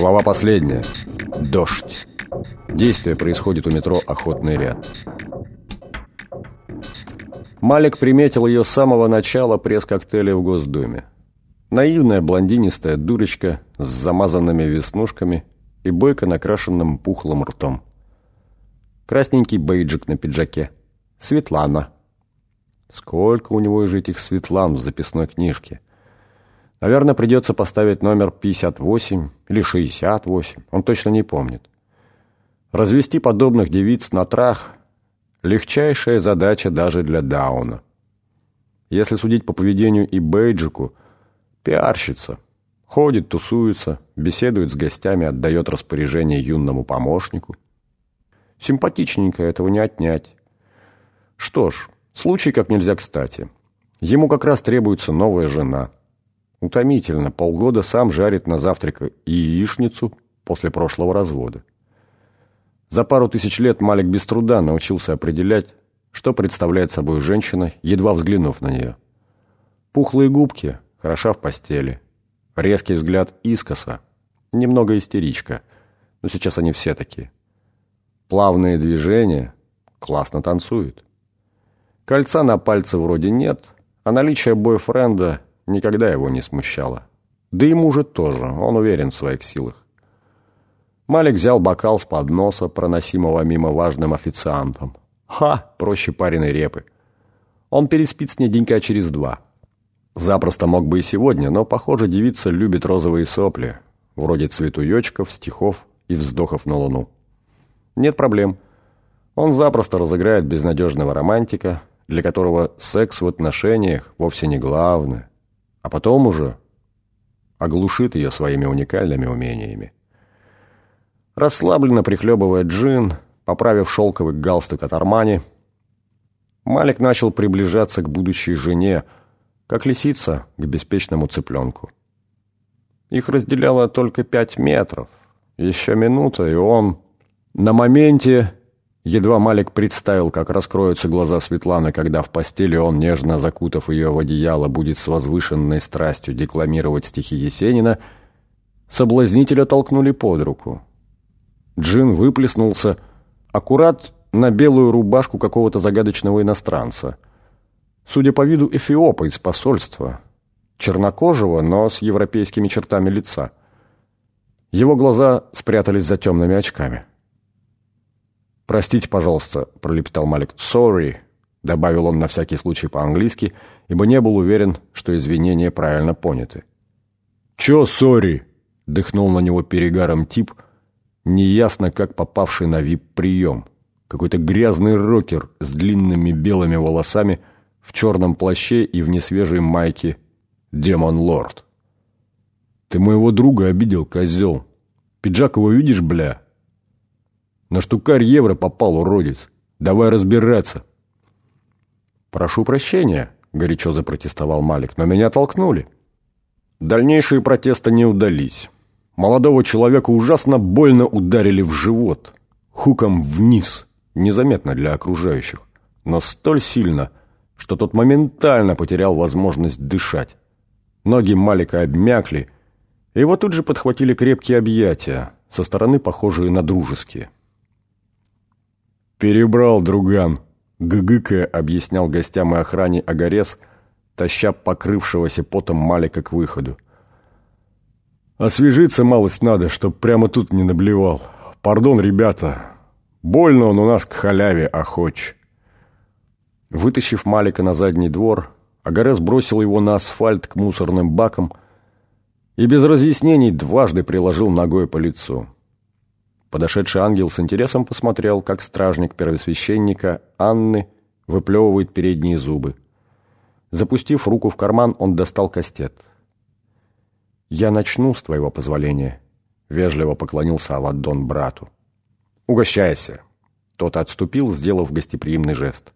Глава последняя. Дождь. Действие происходит у метро «Охотный ряд». Малик приметил ее с самого начала пресс-коктейля в Госдуме. Наивная блондинистая дурочка с замазанными веснушками и бойко накрашенным пухлым ртом. Красненький бейджик на пиджаке. Светлана. Сколько у него же этих Светлан в записной книжке? Наверное, придется поставить номер 58 или 68, он точно не помнит. Развести подобных девиц на трах – легчайшая задача даже для Дауна. Если судить по поведению и бейджику, пиарщица. Ходит, тусуется, беседует с гостями, отдает распоряжение юному помощнику. Симпатичненько, этого не отнять. Что ж, случай как нельзя кстати. Ему как раз требуется новая жена – Утомительно, полгода сам жарит на завтрак яичницу после прошлого развода. За пару тысяч лет Малик без труда научился определять, что представляет собой женщина, едва взглянув на нее. Пухлые губки, хороша в постели. Резкий взгляд искоса, немного истеричка, но сейчас они все такие. Плавные движения, классно танцуют. Кольца на пальце вроде нет, а наличие бойфренда никогда его не смущало. Да и мужа тоже, он уверен в своих силах. Малик взял бокал с подноса, проносимого мимо важным официантом. Ха, проще пареной репы. Он переспит с ней денька через два. Запросто мог бы и сегодня, но, похоже, девица любит розовые сопли, вроде цветуёчков, стихов и вздохов на луну. Нет проблем. Он запросто разыграет безнадежного романтика, для которого секс в отношениях вовсе не главное, а потом уже оглушит ее своими уникальными умениями. Расслабленно прихлебывая джин, поправив шелковый галстук от Армани, Малик начал приближаться к будущей жене, как лисица к беспечному цыпленку. Их разделяло только пять метров. Еще минута, и он на моменте Едва Малик представил, как раскроются глаза Светланы, когда в постели он, нежно закутав ее в одеяло, будет с возвышенной страстью декламировать стихи Есенина, соблазнителя толкнули под руку. Джин выплеснулся аккурат на белую рубашку какого-то загадочного иностранца. Судя по виду, эфиопа из посольства. Чернокожего, но с европейскими чертами лица. Его глаза спрятались за темными очками. «Простите, пожалуйста», — пролепетал Малик. «Sorry», — добавил он на всякий случай по-английски, ибо не был уверен, что извинения правильно поняты. «Чё sorry?» — дыхнул на него перегаром тип, неясно как попавший на вип-прием. Какой-то грязный рокер с длинными белыми волосами в черном плаще и в несвежей майке «Демон-лорд». «Ты моего друга обидел, козел. Пиджак его видишь, бля?» На штукарь евро попал, уродец. Давай разбираться. Прошу прощения, горячо запротестовал Малик, но меня толкнули. Дальнейшие протесты не удались. Молодого человека ужасно больно ударили в живот. Хуком вниз, незаметно для окружающих, но столь сильно, что тот моментально потерял возможность дышать. Ноги Малика обмякли, его тут же подхватили крепкие объятия, со стороны похожие на дружеские. «Перебрал, друган», — гыгыкая объяснял гостям и охране Агарес, таща покрывшегося потом Малика к выходу. «Освежиться малость надо, чтоб прямо тут не наблевал. Пардон, ребята, больно он у нас к халяве охоч». Вытащив Малика на задний двор, Агарес бросил его на асфальт к мусорным бакам и без разъяснений дважды приложил ногой по лицу. Подошедший ангел с интересом посмотрел, как стражник первосвященника Анны выплевывает передние зубы. Запустив руку в карман, он достал кастет. «Я начну, с твоего позволения», — вежливо поклонился Аваддон брату. «Угощайся». Тот отступил, сделав гостеприимный жест.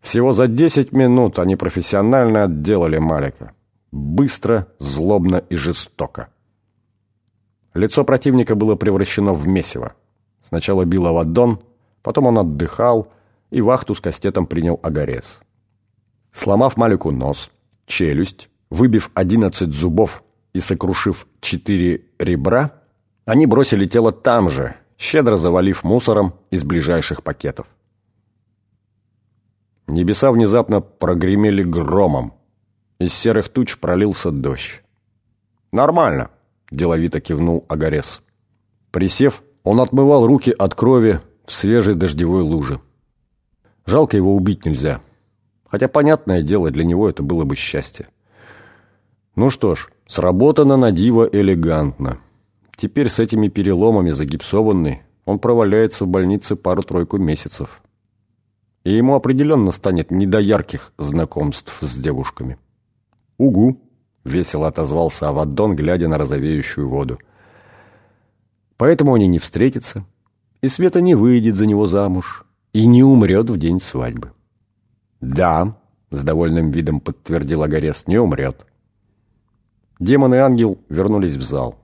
Всего за десять минут они профессионально отделали Малика. Быстро, злобно и жестоко. Лицо противника было превращено в месиво. Сначала бил Аваддон, потом он отдыхал, и вахту с кастетом принял Агарес. Сломав Малику нос, челюсть, выбив одиннадцать зубов и сокрушив четыре ребра, они бросили тело там же, щедро завалив мусором из ближайших пакетов. Небеса внезапно прогремели громом. Из серых туч пролился дождь. «Нормально», – деловито кивнул Агарес. Присев, он отмывал руки от крови в свежей дождевой луже. Жалко его убить нельзя. Хотя, понятное дело, для него это было бы счастье. Ну что ж, сработано на диво элегантно. Теперь с этими переломами загипсованный он проваляется в больнице пару-тройку месяцев. И ему определенно станет не до ярких знакомств с девушками. «Угу», — весело отозвался Аваддон, глядя на розовеющую воду. «Поэтому они не встретятся, и Света не выйдет за него замуж, и не умрет в день свадьбы». «Да», — с довольным видом подтвердил Агарес, — «не умрет». Демон и ангел вернулись в зал.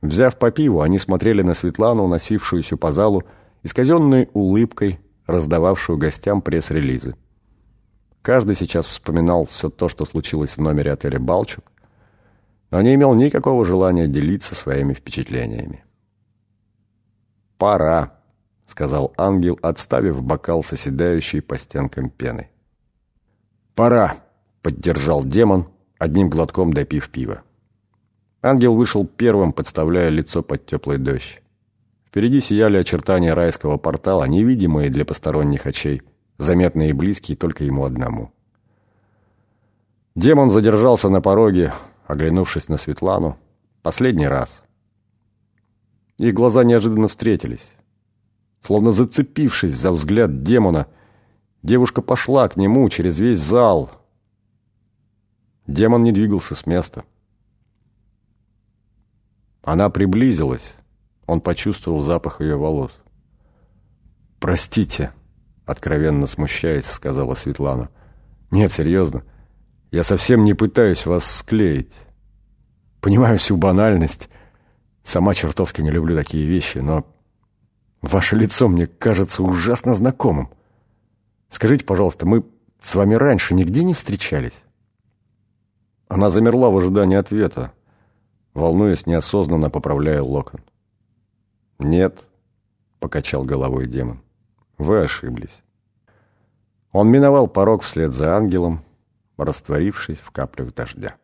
Взяв по пиву, они смотрели на Светлану, носившуюся по залу, исказенной улыбкой, раздававшую гостям пресс-релизы. Каждый сейчас вспоминал все то, что случилось в номере отеля «Балчук», но не имел никакого желания делиться своими впечатлениями. «Пора», — сказал ангел, отставив бокал с оседающей по стенкам пены. «Пора», — поддержал демон, одним глотком допив пива. Ангел вышел первым, подставляя лицо под теплый дождь. Впереди сияли очертания райского портала, невидимые для посторонних очей, заметные и близкие только ему одному. Демон задержался на пороге, оглянувшись на Светлану, последний раз. Их глаза неожиданно встретились. Словно зацепившись за взгляд демона, девушка пошла к нему через весь зал. Демон не двигался с места. Она приблизилась. Он почувствовал запах ее волос. «Простите», — откровенно смущаясь, сказала Светлана. «Нет, серьезно. Я совсем не пытаюсь вас склеить. Понимаю всю банальность. Сама чертовски не люблю такие вещи, но ваше лицо мне кажется ужасно знакомым. Скажите, пожалуйста, мы с вами раньше нигде не встречались?» Она замерла в ожидании ответа волнуясь, неосознанно поправляя локон. «Нет», — покачал головой демон, — «вы ошиблись». Он миновал порог вслед за ангелом, растворившись в каплях дождя.